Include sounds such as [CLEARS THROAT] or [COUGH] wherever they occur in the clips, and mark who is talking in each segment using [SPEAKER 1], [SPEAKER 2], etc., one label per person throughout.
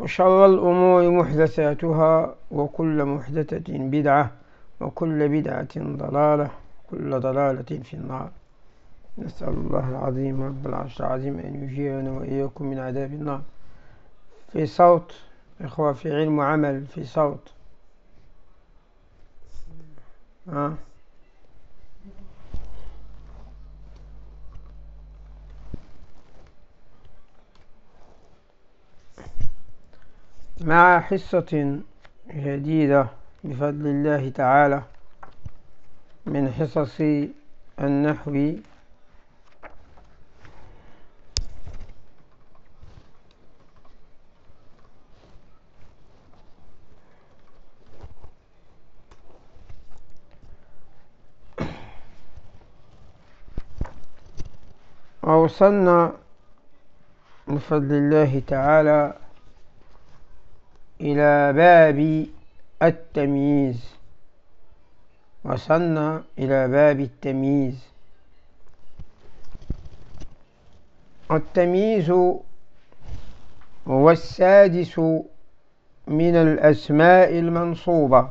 [SPEAKER 1] وشر الأمور محدثاتها وكل محدثة بدعة وكل بدعة ضلالة وكل ضلالة في النار. نسأل الله العظيم رب العرش العظيم أن يجيرنا وإياكم من عذاب النار. في صوت إخوة في علم وعمل في صوت. آه. مع حصة جديدة بفضل الله تعالى من حصص النحو ووصلنا بفضل الله تعالى إلى باب التمييز. وصلنا إلى باب التمييز. التمييز هو السادس من الأسماء المنصوبة.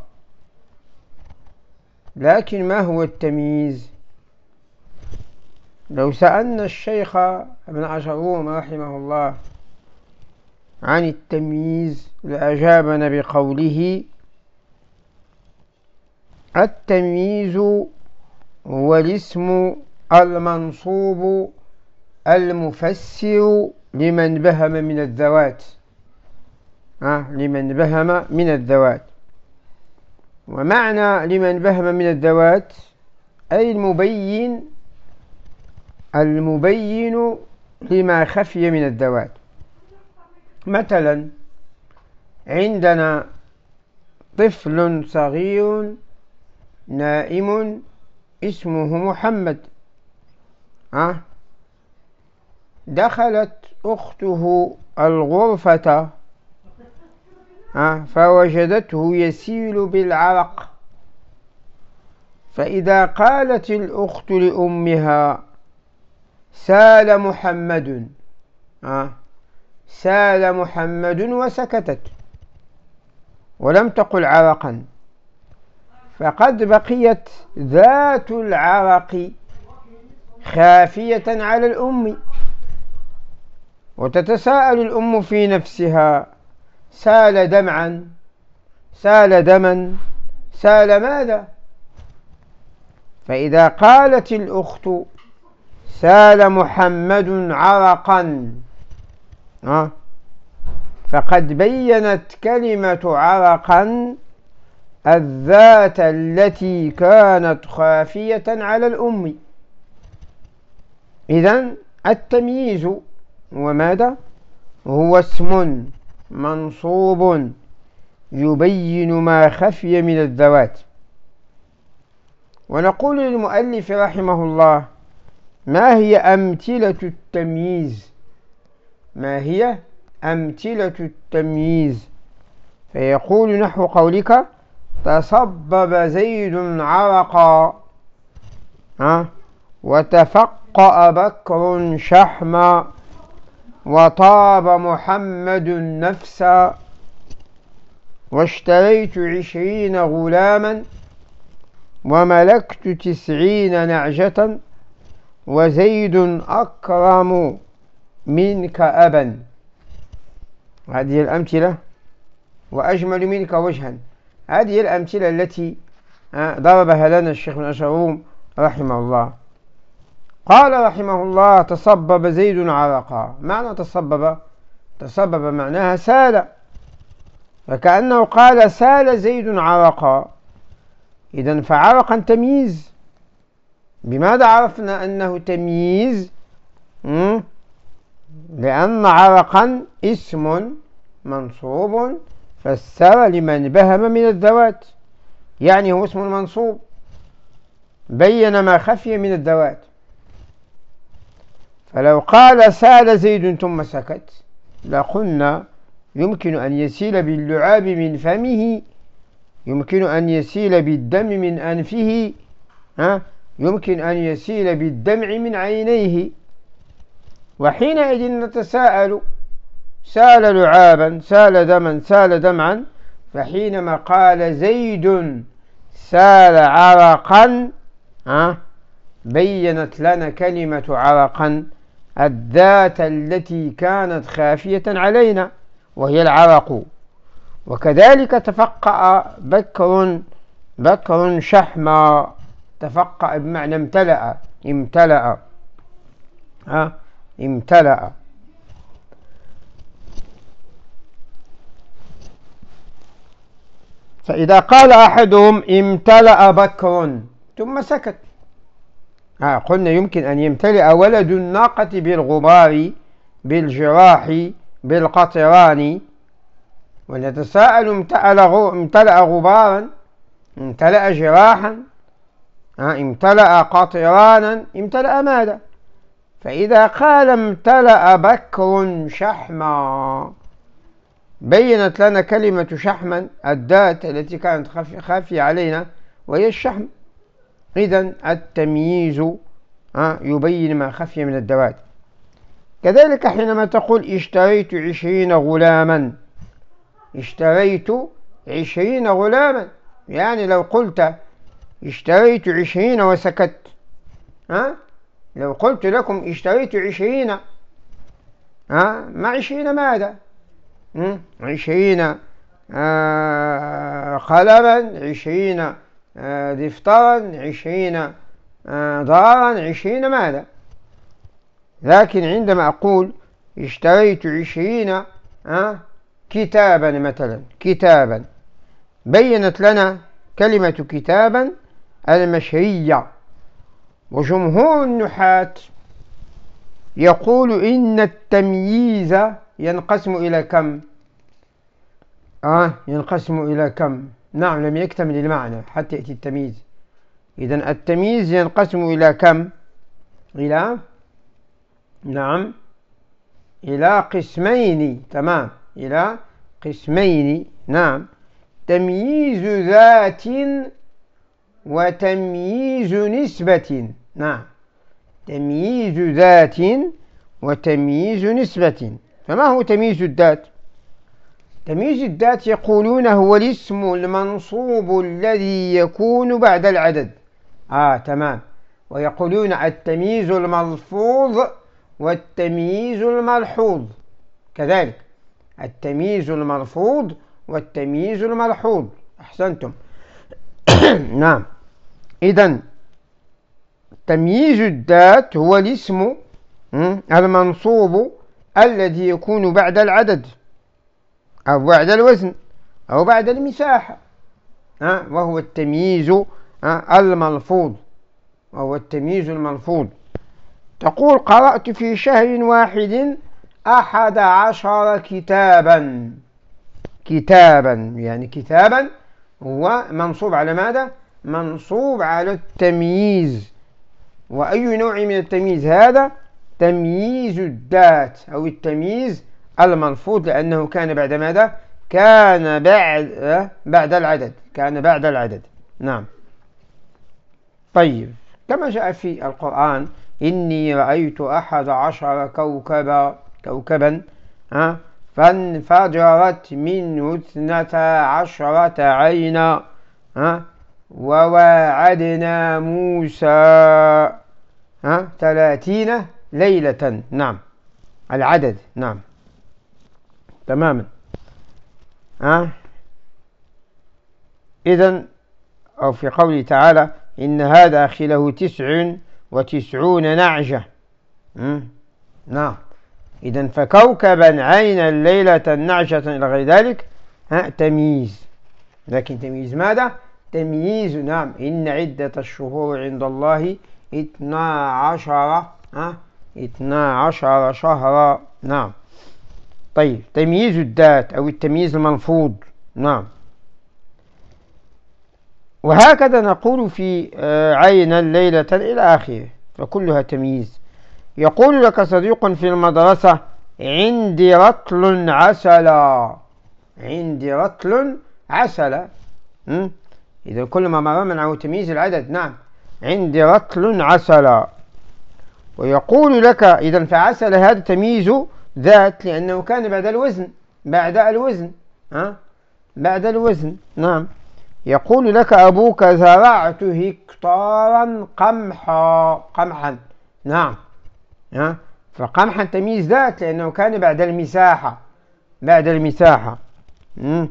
[SPEAKER 1] لكن ما هو التمييز؟ لو سألنا الشيخ ابن عشروم رحمه الله عن التمييز لأجابنا بقوله التمييز هو الاسم المنصوب المفسر لمن بهم من الذوات. آه لمن بهم من الذوات. ومعنى لمن بهم من الذوات أي المبين المبين لما خفي من الذوات. مثلا عندنا طفل صغير نائم اسمه محمد أه؟ دخلت أخته الغرفة أه؟ فوجدته يسيل بالعرق فإذا قالت الأخت لأمها سال محمد أه؟ سال محمد وسكتت ولم تقل عرقا. فقد بقيت ذات العرق خافية على الأم وتتساءل الأم في نفسها سال دمعا سال دما سال ماذا؟ فإذا قالت الأخت سال محمد عرقا. فقد بينت كلمة عرقا الذات التي كانت خافية على الأم. إذن التمييز هو ماذا؟ هو اسم منصوب يبين ما خفي من الذوات. ونقول للمؤلف رحمه الله ما هي أمثلة التمييز؟ ما هي أمثلة التمييز؟ فيقول نحو قولك تصبب زيد عرقا ها؟ وتفقأ بكر شحما وطاب محمد نفسا. واشتريت عشرين غلاما وملكت تسعين نعجة وزيد أكرم. منك أبا. هذه الأمثلة. وأجمل منك وجها. هذه الأمثلة التي آه، ضربها لنا الشيخ بن أشروم رحمه الله. قال رحمه الله تصبب زيد عرقا. معنى تصبب تصبب معناها سال. فكأنه قال سال زيد عرقا. إذا فعرقا تمييز. بماذا عرفنا أنه تمييز؟ لأن عرقا اسم منصوب فسر لمن بهم من الذوات. يعني هو اسم منصوب. بين ما خفي من الذوات. فلو قال سأل زيد ثم سكت لقلنا يمكن أن يسيل باللعاب من فمه يمكن أن يسيل بالدم من أنفه ها؟ يمكن أن يسيل بالدمع من عينيه. وحينئذ نتساءل سال لعابا سال دما سال دمعا فحينما قال زيد سال عرقا بينت لنا كلمة عرقا الذات التي كانت خافية علينا وهي العرق. وكذلك تفقأ بكر بكر شحما تفقأ بمعنى امتلأ امتلأ ها. امتلأ. فإذا قال أحدهم امتلأ بكر ثم سكت. ها قلنا يمكن أن يمتلئ ولد الناقة بالغبار بالجراح بالقطران. ونتساءل امتلأ غبارا امتلأ جراحا. امتلأ قطرانا امتلأ ماذا؟ فإذا قال امتلأ بكر شحما بينت لنا كلمة شحما الذات التي كانت خافية علينا وهي الشحم. إذا التمييز يبين ما خفي من الذوات كذلك حينما تقول اشتريت عشرين غلاما اشتريت عشرين غلاما يعني لو قلت اشتريت عشرين وسكت ها لو قلت لكم اشتريت عشرين ها ما عشرين ماذا؟ عشرين آه قلما عشرين آه دفترا عشرين آه دارا عشرين ماذا؟ لكن عندما أقول اشتريت عشرين آه كتابا مثلا كتابا بينت لنا كلمة كتابا المشرية. وجمهور النحاة يقول إن التمييز ينقسم إلى كم؟ آه ينقسم إلى كم؟ نعم لم يكتمل المعنى حتى يأتي التمييز. إذا التمييز ينقسم إلى كم؟ إلى؟ نعم إلى قسمين تمام إلى قسمين نعم. تمييز ذات وتمييز نسبة. نعم. تمييز ذات وتمييز نسبة. فما هو تمييز الذات؟ تمييز الذات يقولون هو الاسم المنصوب الذي يكون بعد العدد. آه تمام. ويقولون التمييز الملفوظ والتمييز الملحوظ. كذلك. التمييز الملفوظ والتمييز الملحوظ. أحسنتم. [COUGHS] نعم. إذا تمييز الذات هو الاسم المنصوب الذي يكون بعد العدد أو بعد الوزن أو بعد المساحة وهو التمييز الملفوظ وهو التمييز الملفوظ تقول قرأت في شهر واحد أحد عشر كتابا كتابا يعني كتابا هو منصوب على ماذا؟ منصوب على التمييز. وأي نوع من التمييز هذا؟ تمييز الذات أو التمييز الملفوظ لأنه كان بعد ماذا؟ كان بعد آه، بعد العدد كان بعد العدد نعم طيب كما جاء في القرآن إني رأيت أحد عشر كوكبا كوكبا ها فانفجرت منه اثنتا عشرة عينا ها وواعدنا موسى. ها؟ ثلاثين ليلة. نعم. العدد. نعم. تماما. ها؟ إذن أو في قوله تعالى إن هذا أخي له تسع وتسعون نعجة. نعم. إذا فكوكبا عينا ليلة نعجة إلى غير ذلك. ها؟ تمييز. لكن تمييز ماذا؟ تمييز. نعم. إن عدة الشهور عند الله اثنا عشر ها؟ اثنا عشر شهرا. نعم. طيب. تمييز الذات أو التمييز الملفوظ نعم. وهكذا نقول في آه، عينا ليلة إلى آخره فكلها تمييز. يقول لك صديق في المدرسة عندي رطل عسلا. عندي رطل عسلا. إذا كل ما مر معه تمييز العدد نعم. عندي رطل عسلا. ويقول لك إذا فعسل هذا تمييز ذات لأنه كان بعد الوزن بعد الوزن ها؟ بعد الوزن نعم. يقول لك أبوك زرعت هكتارا قمحا قمحا نعم. ها؟ فقمحا تمييز ذات لأنه كان بعد المساحة بعد المساحة. مم.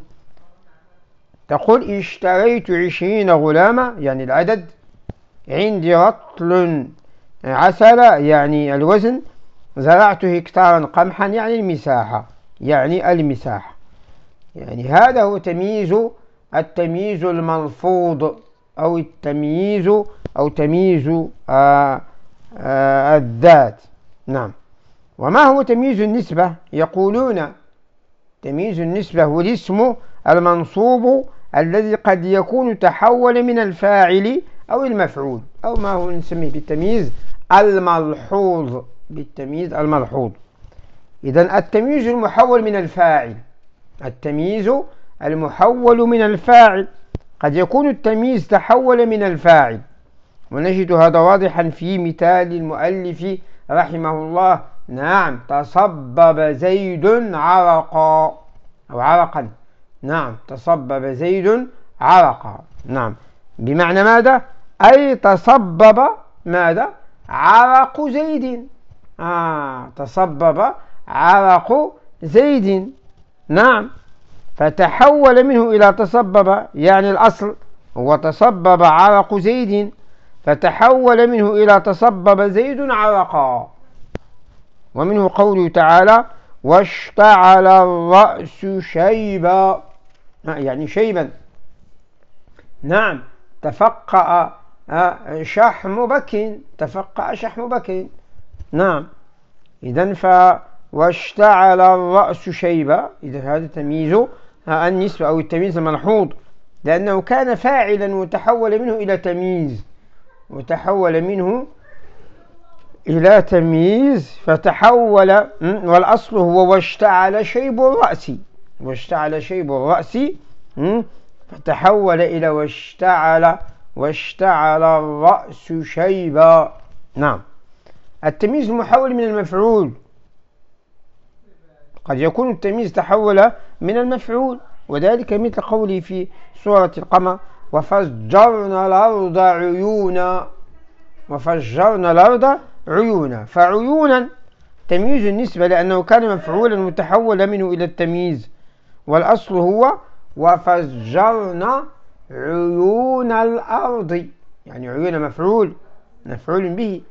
[SPEAKER 1] تقول اشتريت عشرين غلامة يعني العدد عندي رطل عسل يعني الوزن زرعت هكتارا قمحا يعني المساحة يعني المساحة. يعني هذا هو تمييز التمييز الملفوظ أو التمييز أو تمييز آه آه الذات. نعم. وما هو تمييز النسبة؟ يقولون تمييز النسبة هو الاسم المنصوب الذي قد يكون تحول من الفاعل أو المفعول أو ما هو نسميه بالتمييز الملحوظ بالتمييز الملحوظ. إذا التمييز المحول من الفاعل التمييز المحول من الفاعل. قد يكون التمييز تحول من الفاعل. ونجد هذا واضحا في مثال المؤلف رحمه الله. نعم تصبب زيد عرقا أو عرقا. نعم. تصبب زيد عرقا. نعم. بمعنى ماذا؟ أي تصبب ماذا؟ عرق زيد. آه. تصبب عرق زيد. نعم. فتحول منه إلى تصبب يعني الأصل هو تصبب عرق زيد. فتحول منه إلى تصبب زيد عرقا. ومنه قوله تعالى واشتعل الرأس شيبا. يعني شيبا. نعم تفقأ آه، شحم بك تفقأ شحم بك نعم. إذا ف واشتعل الرأس شيبا. إذا هذا تمييز آه، النسبة أو التمييز الملحوظ. لأنه كان فاعلا وتحول منه إلى تمييز. وتحول منه إلى تمييز فتحول والأصل هو واشتعل شيب الرأس. واشتعل شيب الرأس فتحول إلى واشتعل واشتعل الرأس شيبا. نعم. التمييز محول من المفعول. قد يكون التمييز تحول من المفعول وذلك مثل قوله في سورة القمر وفجرنا الأرض عيونا وفجرنا الأرض عيونا. فعيونا تمييز النسبة لأنه كان مفعولا متحولا منه إلى التمييز. والأصل هو وفجرنا عيون الأرض. يعني عيون مفعول مفعول به.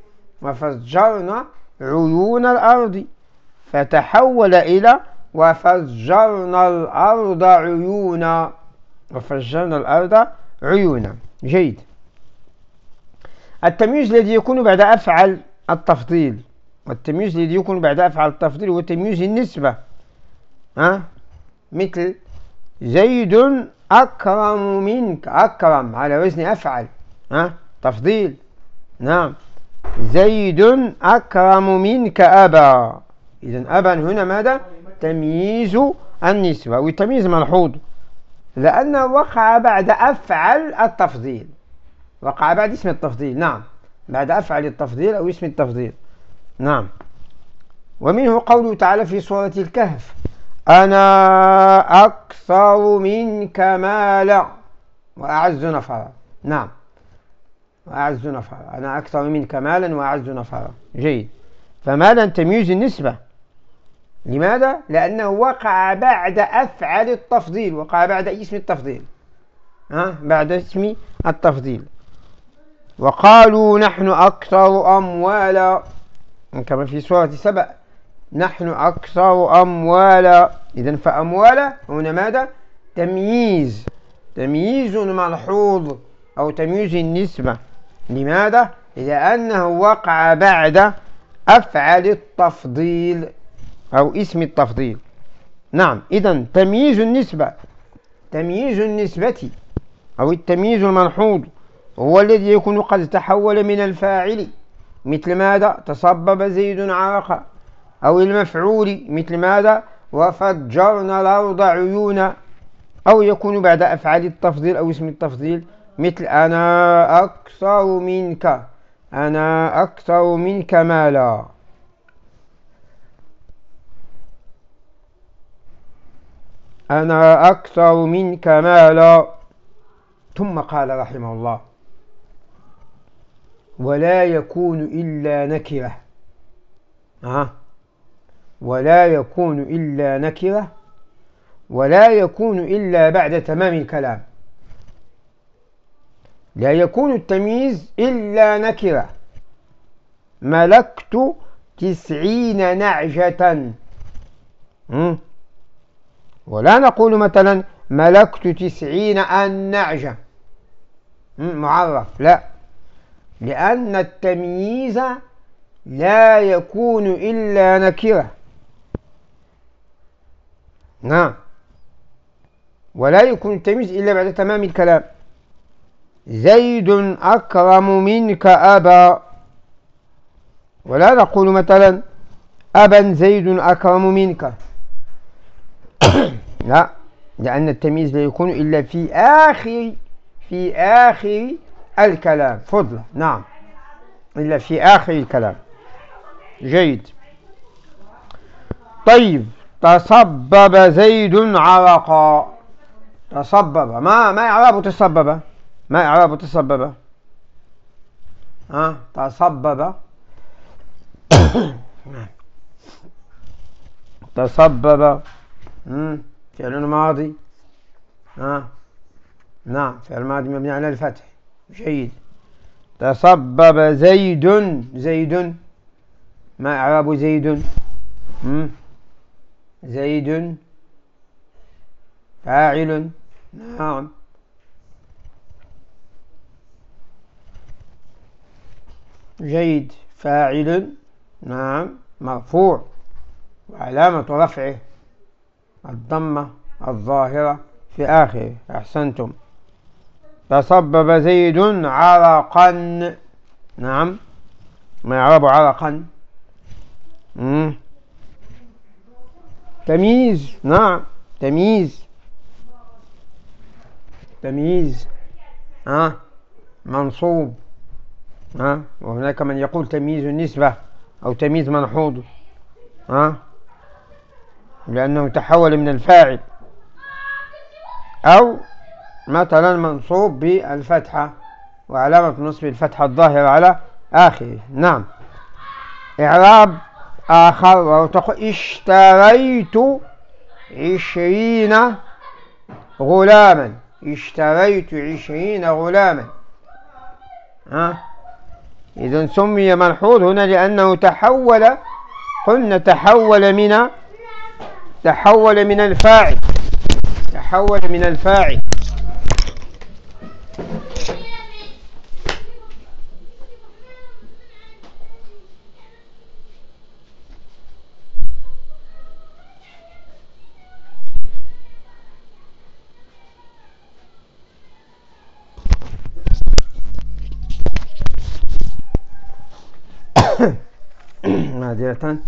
[SPEAKER 1] وفجرنا عيون الأرض. فتحول إلى وفجرنا الأرض عيونا. وفجرنا الأرض عيونا. جيد. التمييز الذي يكون بعد أفعل التفضيل. والتمييز الذي يكون بعد أفعل التفضيل هو تمييز النسبة. ها؟ مثل زيد أكرم منك. أكرم على وزن أفعل. ها؟ تفضيل. نعم. زيد أكرم منك أبا. إذا أبا هنا ماذا؟ تمييز النسبة والتمييز ملحوظ. لأنه وقع بعد أفعل التفضيل. وقع بعد اسم التفضيل. نعم. بعد أفعل التفضيل أو اسم التفضيل. نعم. ومنه قوله تعالى في سورة الكهف. أنا أكثر منك مالا. وأعز نفرا. نعم. وأعز نفرا. أنا أكثر منك مالا وأعز نفرا. جيد. فمالا تمييز النسبة؟ لماذا؟ لأنه وقع بعد أفعل التفضيل. وقع بعد اسم التفضيل. ها؟ بعد اسم التفضيل. وقالوا نحن أكثر أموالا. كما في سورة سبأ. نحن أكثر أموالا. إذن فأموالا هنا ماذا؟ تمييز. تمييز ملحوظ أو تمييز النسبة. لماذا؟ لأنه وقع بعد أفعل التفضيل أو اسم التفضيل. نعم إذا تمييز النسبة. تمييز النسبة أو التمييز الملحوظ هو الذي يكون قد تحول من الفاعل مثل ماذا؟ تصبب زيد عرقا أو المفعول مثل ماذا؟ وفجرنا الأرض عيونا. أو يكون بعد أفعال التفضيل أو اسم التفضيل مثل أنا أكثر منك. أنا أكثر منك مالا. أنا أكثر منك مالا. ثم قال رحمه الله ولا يكون إلا نكرة. أه. ولا يكون إلا نكرة ولا يكون إلا بعد تمام الكلام. لا يكون التمييز إلا نكرة. ملكت تسعين نعجة. ولا نقول مثلا ملكت تسعين النعجة. معرف. لا. لأن التمييز لا يكون إلا نكرة. نعم. ولا يكون التمييز إلا بعد تمام الكلام. زيد أكرم منك أبا. ولا نقول مثلا أبا زيد أكرم منك. [COUGHS] لا لأن التمييز لا يكون إلا في آخر في آخر الكلام. فضل. نعم. إلا في آخر الكلام. جيد. طيب. تصبب زيد عرقا تصبب ما ما إعراب تسبب؟ ما إعراب تسبب؟ ها؟ تصبب [COUGHS] تصبب فعل ماضي ها؟ نعم. فعل ماضي مبني على الفتح. جيد. تصبب زيد. زيد. ما إعراب زيد؟ زيد فاعل نعم جيد فاعل نعم مرفوع وعلامة رفعه الضمة الظاهرة في آخره. أحسنتم. تصبب زيد عرقا. نعم. ما يعرب عرقا؟ مم. تمييز نعم تمييز تمييز ها آه. منصوب ها آه. وهناك من يقول تمييز النسبة أو تمييز منحوض ها آه. لأنه تحول من الفاعل أو مثلا منصوب بالفتحة وعلامة نصب الفتحة الظاهرة على آخره نعم إعراب آخر اشتريت عشرين غلاما. اشتريت عشرين غلاما. ها؟ إذا سمي ملحوظ هنا لأنه تحول قلنا تحول من تحول من الفاعل تحول من الفاعل. [CLEARS THROAT] نادرة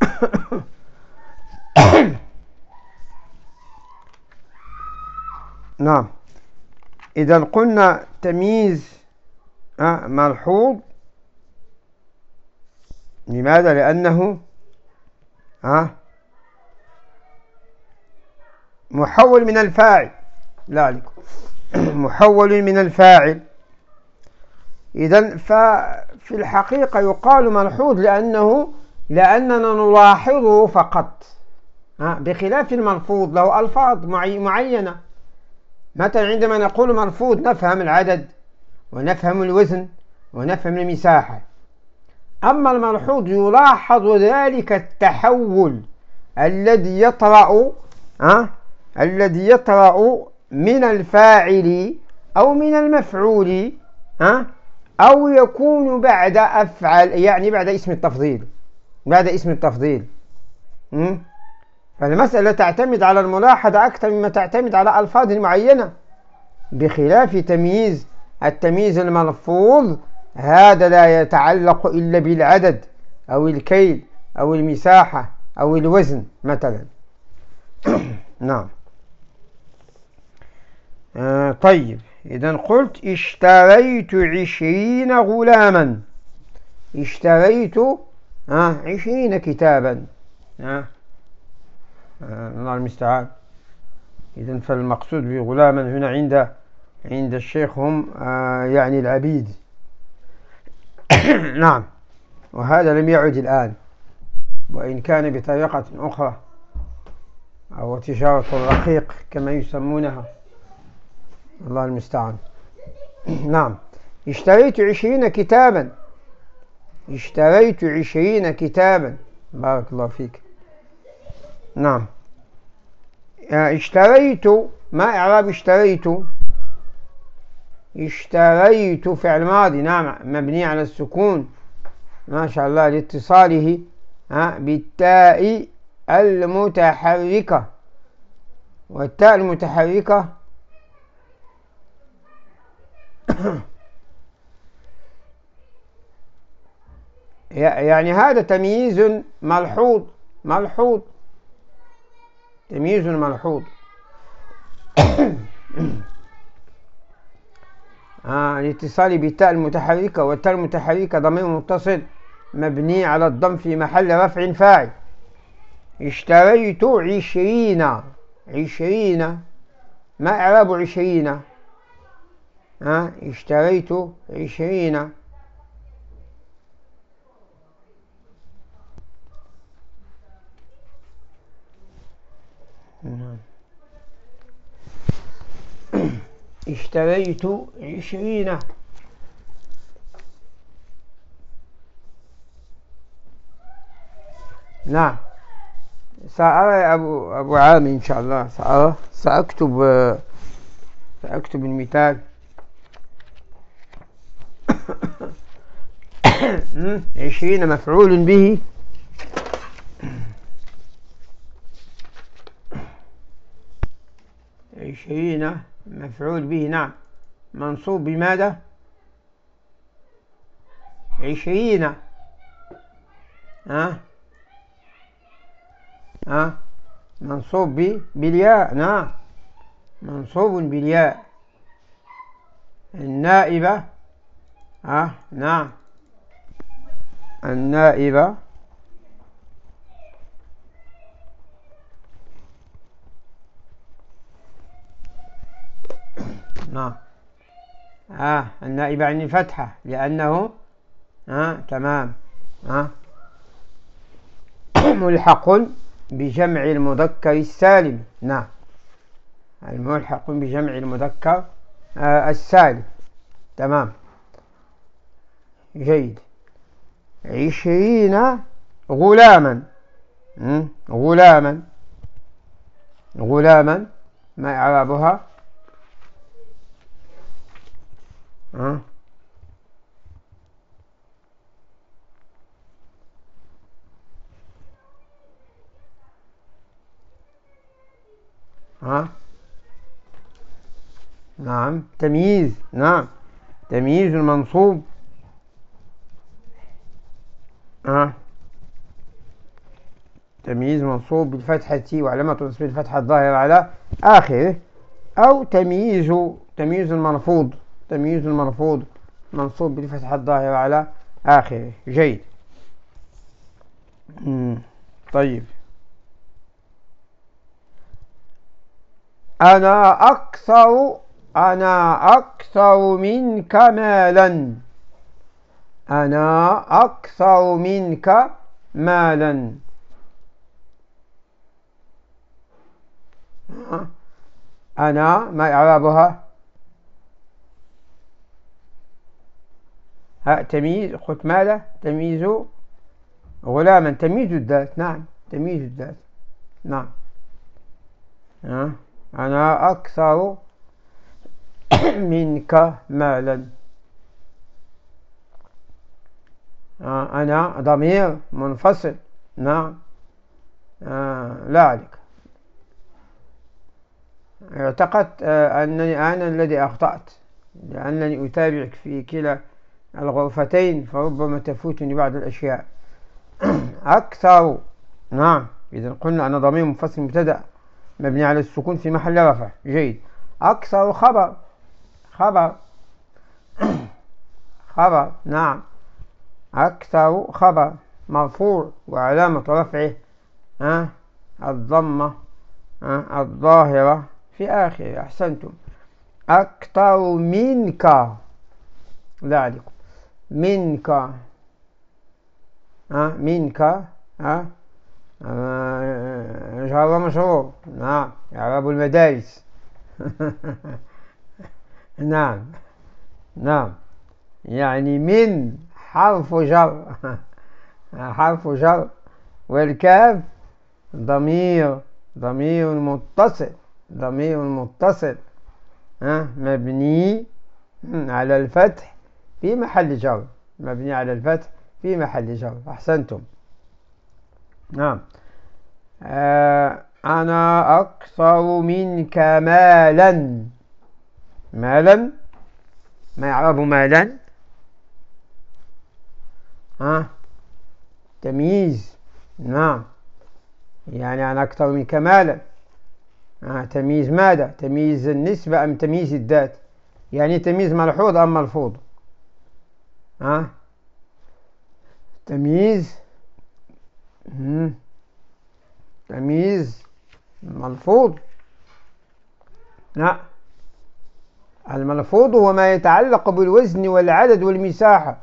[SPEAKER 1] [COUGHS] نعم. إذا قلنا تمييز آه، ملحوظ. لماذا؟ لأنه آه، محول من الفاعل. ذلك [COUGHS] محول من الفاعل. إذا فا ففي الحقيقة يقال ملحوظ لأنه لأننا نلاحظه فقط بخلاف الملفوظ له ألفاظ معينة مثلا عندما نقول مرفوض نفهم العدد ونفهم الوزن ونفهم المساحة أما الملحوظ يلاحظ ذلك التحول الذي يطرأ أه؟ الذي يطرأ من الفاعل أو من المفعول أه؟ أو يكون بعد أفعل يعني بعد اسم التفضيل. بعد اسم التفضيل. فالمسألة تعتمد على الملاحظة أكثر مما تعتمد على ألفاظ معينة. بخلاف تمييز التمييز الملفوظ هذا لا يتعلق إلا بالعدد أو الكيل أو المساحة أو الوزن مثلا. [COUGHS] نعم. آه طيب. إذا قلت اشتريت عشرين غلاما. اشتريت عشرين كتابا. آه الله المستعان. إذا فالمقصود بغلاما هنا عند عند الشيخ هم آه يعني العبيد. [COUGHS] نعم. وهذا لم يعد الآن. وإن كان بطريقة أخرى أو تجارة الرقيق كما يسمونها. الله المستعان. نعم. اشتريت عشرين كتابا. اشتريت عشرين كتابا. بارك الله فيك. نعم. اشتريت ما إعراب اشتريت؟ اشتريت فعل ماضي نعم. مبني على السكون. ما شاء الله لاتصاله بالتاء المتحركة. والتاء المتحركة يعني هذا تمييز ملحوظ ملحوظ تمييز ملحوظ. [COUGHS] آه الاتصال بالتاء المتحركة والتاء المتحركة ضمير متصل مبني على الضم في محل رفع فاعل. اشتريت عشرين عشرين ما إعراب عشرين؟ اشتريت عشرين. نعم. اشتريت عشرين. نعم. سأرى أبو, أبو عام إن شاء الله. سأرى سأكتب سأكتب المثال. عشرين مفعول به. عشرين مفعول به نعم. منصوب بماذا؟ عشرين. ها؟ ها؟ منصوب بالياء نعم. منصوب بالياء. النائبة ها؟ نعم. النائبة. نعم. آه النائب عن الفتحة لأنه آه تمام آه. ملحق بجمع المذكر السالم. نعم. الملحق بجمع المذكر آه السالم. تمام. جيد. عشرين غلاما. غلاما. غلاما. ما إعرابها؟ ها؟ ها؟ نعم. تمييز. نعم. تمييز المنصوب. ها؟ تمييز منصوب بالفتحة وعلامة نصب الفتحة الظاهرة على آخره أو تمييز تمييز المرفوض تمييز المرفوض منصوب بالفتح الظاهر على آخره. جيد. طيب. أنا أكثر أنا أكثر منك مالا. أنا أكثر منك مالا. أنا ما إعرابها ها تمييز ماذا تمييز غلاما. تمييز الذات. نعم تمييز الذات. نعم. أنا أكثر [COUGHS] منك مالا. أنا ضمير منفصل. نعم. لا عليك اعتقدت أنني أنا الذي أخطأت لأنني أتابعك في كلا الغرفتين فربما تفوتني بعض الأشياء. [COUGHS] أكثر. نعم. إذا قلنا أن ضمير منفصل مبتدأ مبني على السكون في محل رفع. جيد. أكثر خبر. خبر. [COUGHS] خبر. نعم. أكثر خبر مرفوع وعلامة رفعه أه الضمة أه الظاهرة في آخره. أحسنتم. أكثر منك عليكم. منك أه منك أه جواب مشهور نعم إعراب المدارس. [LAUGHS] نعم نعم. يعني من حرف جر. [LAUGHS] حرف جر. والكاف ضمير ضمير متصل ضمير متصل. مبني على الفتح في محل جر. مبني على الفتح في محل جر. أحسنتم. نعم. آه أنا أكثر منك مالا. مالا؟ ما يعرف مالا؟ ها؟ تمييز. نعم. يعني أنا أكثر منك مالا آه تمييز ماذا؟ تمييز النسبة أم تمييز الذات؟ يعني تمييز ملحوظ أم ملفوظ؟ ها؟ تمييز تمييز ملفوظ. لا الملفوظ هو ما يتعلق بالوزن والعدد والمساحة.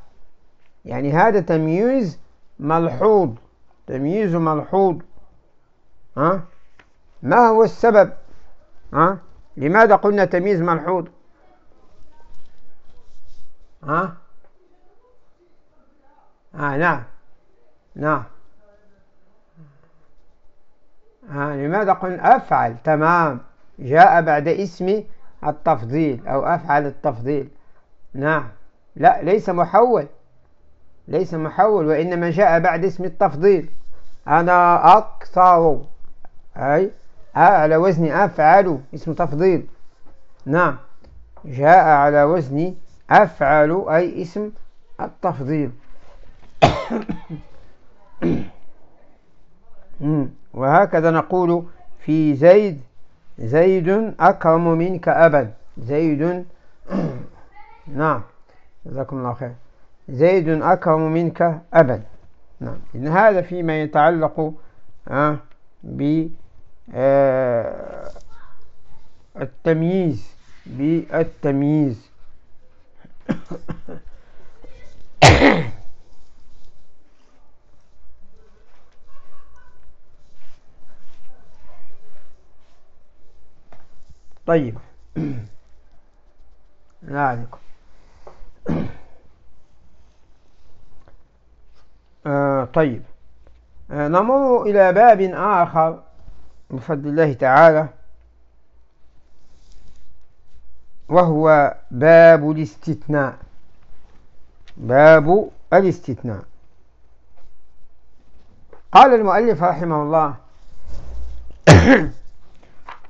[SPEAKER 1] يعني هذا تمييز ملحوظ تمييز ملحوظ. ها؟ ما هو السبب؟ ها؟ لماذا قلنا تمييز ملحوظ؟ ها؟ آه نعم نعم آه لماذا قلنا أفعل؟ تمام. جاء بعد اسم التفضيل أو أفعل التفضيل. نعم. لا ليس محول. ليس محول وإنما جاء بعد اسم التفضيل. أنا أكثر أي على وزن أفعل اسم تفضيل. نعم جاء على وزن أفعل أي اسم التفضيل. [COUGHS] وهكذا نقول في زيد زيد أكرم منك أبا. زيد [COUGHS] نعم جزاكم الله خير. زيد أكرم منك أبا نعم. إن هذا فيما يتعلق آه بالتمييز بالتمييز. [COUGHS] طيب. [COUGHS] عليكم. [COUGHS] آه طيب. آه نمر إلى باب آخر بفضل الله تعالى وهو باب الاستثناء. باب الاستثناء. قال المؤلف رحمه الله [COUGHS]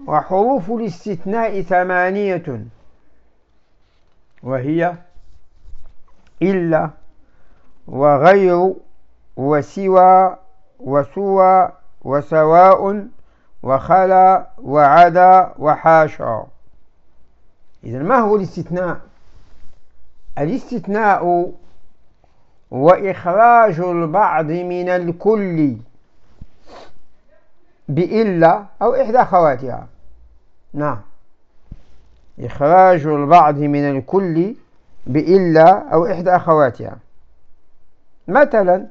[SPEAKER 1] وحروف الاستثناء ثمانية وهي إلا وغير وسوى وسوى وسواء وخلا وعدا وحاشا. إذا ما هو الاستثناء؟ الاستثناء هو إخراج البعض من الكل بإلا أو إحدى أخواتها نعم. إخراج البعض من الكل بإلا أو إحدى أخواتها مثلا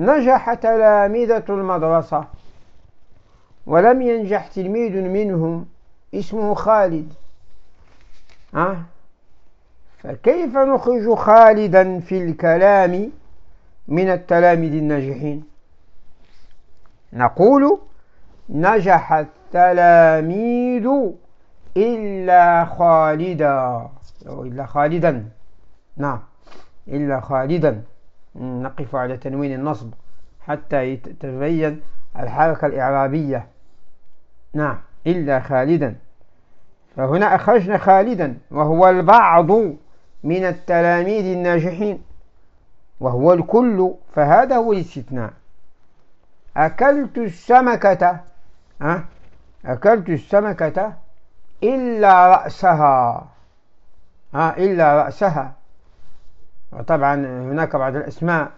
[SPEAKER 1] نجح تلامذة المدرسة ولم ينجح تلميذ منهم اسمه خالد. أه؟ فكيف نخرج خالدا في الكلام من التلاميذ الناجحين؟ نقول نجح التلاميذ إلا خالدا. إلا خالدا. نعم. إلا خالدا. نقف على تنوين النصب حتى تتبين الحركة الإعرابية نعم إلا خالدا فهنا أخرجنا خالدا وهو البعض من التلاميذ الناجحين وهو الكل فهذا هو الاستثناء أكلت السمكة أه؟ أكلت السمكة إلا رأسها أه؟ إلا رأسها وطبعا هناك بعض الأسماء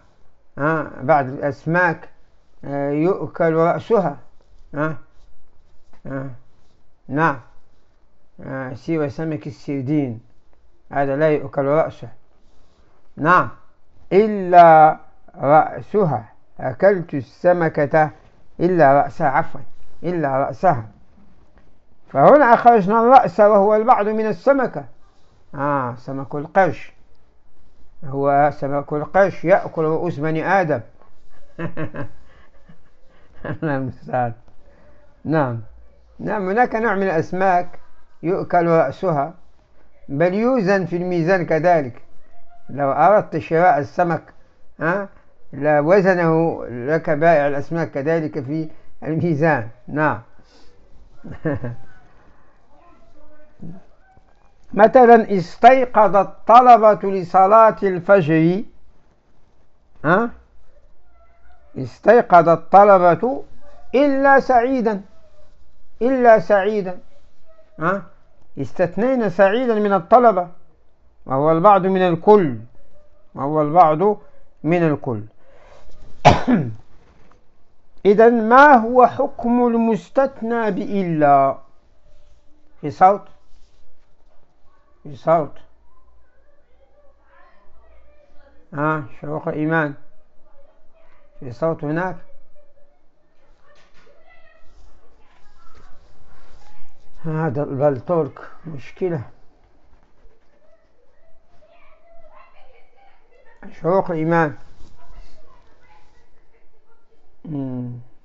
[SPEAKER 1] أه؟ بعض الأسماك أه؟ يؤكل رأسها؟ نعم أه؟ سوى سمك السردين هذا لا يؤكل رأسه نعم إلا رأسها أكلت السمكة إلا رأسها عفوا إلا رأسها فهنا أخرجنا الرأس وهو البعض من السمكة آه سمك القرش هو سمك القرش يأكل رؤوس بني آدم. [LAUGHS] نعم نعم. نعم هناك نوع من الأسماك يؤكل رأسها بل يوزن في الميزان كذلك. لو أردت شراء السمك ها لوزنه لك بائع الأسماك كذلك في الميزان. نعم. [LAUGHS] مثلا استيقظ الطلبة لصلاة الفجر ها؟ استيقظ الطلبة إلا سعيدا إلا سعيدا ها؟ استثنينا سعيدا من الطلبة وهو البعض من الكل وهو البعض من الكل. [COUGHS] إذا ما هو حكم المستثنى بإلا؟ في صوت في صوت ها آه شوق إيمان في صوت هناك؟ هذا البلتورك مشكلة. شوق إيمان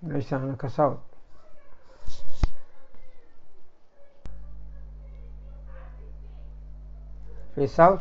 [SPEAKER 1] ليس هناك صوت. في صوت